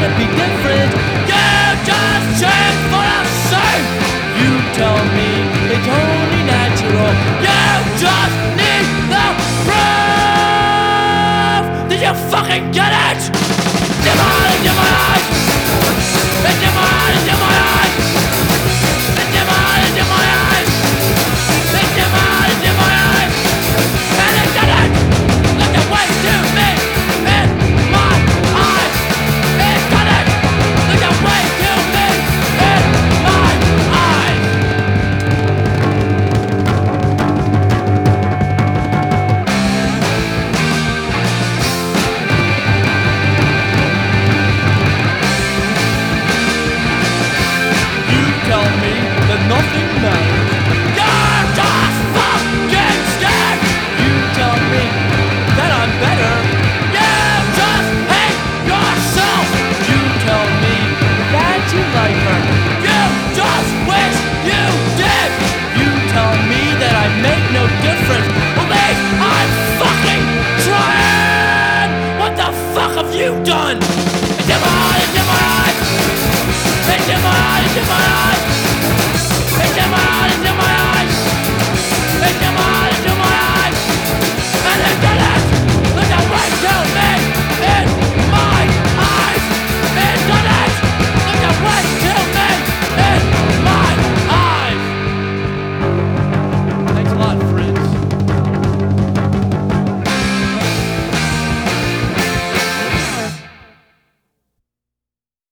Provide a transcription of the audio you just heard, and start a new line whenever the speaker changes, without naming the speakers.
gonna be different. You just check for a. You tell me it's only natural. You just need the proof. Did you fucking get it? Devil